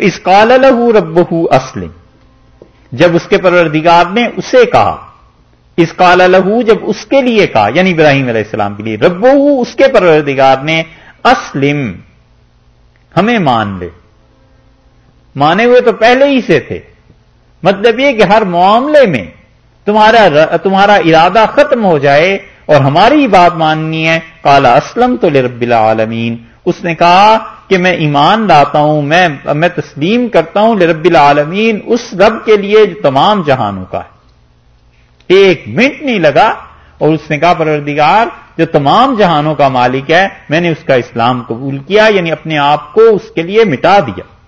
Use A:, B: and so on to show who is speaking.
A: اس کال لہو رب اسلم. جب اس کے پروردگار نے اسے کہا، اس کال لہو جب اس کے لیے کہا یعنی ابراہیم علیہ السلام کے لیے رب اس کے پروردگار نے اسلم، ہمیں مان لے۔ مانے ہوئے تو پہلے ہی سے تھے۔ مطلب یہ کہ ہر معاملے میں تمہارا تمہارا ارادہ ختم ہو جائے اور ہماری بات ماننی ہے کالا اسلم تو لرب العالمین۔ اس نے کہا کہ میں ایمان لاتا ہوں، میں میں تسلیم کرتا ہوں لرب العالمین اس رب کے لیے جو تمام جہانوں کا ہے۔ ایک منٹ نہیں لگا اور اس نے کہا، پروردگار، جو تمام جہانوں کا مالک ہے، میں نے اس کا اسلام قبول کیا یعنی اپنے آپ کو اس کے لیے مٹا دیا۔